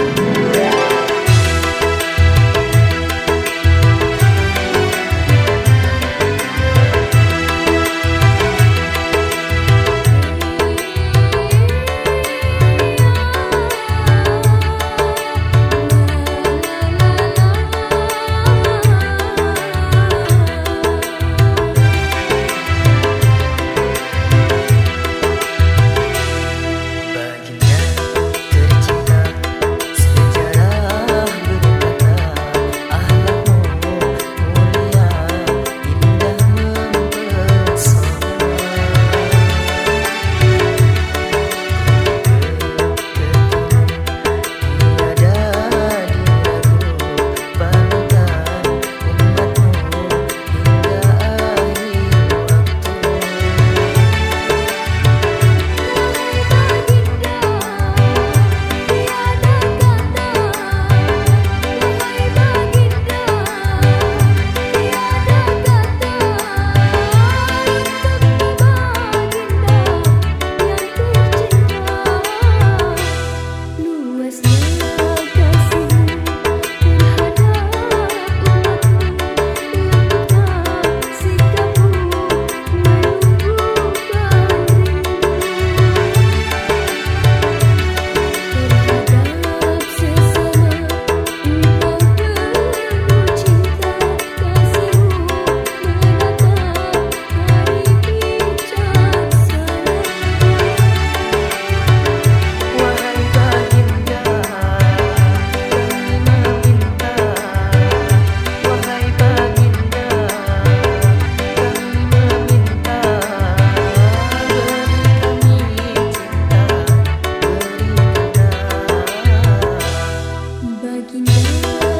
Bye. you.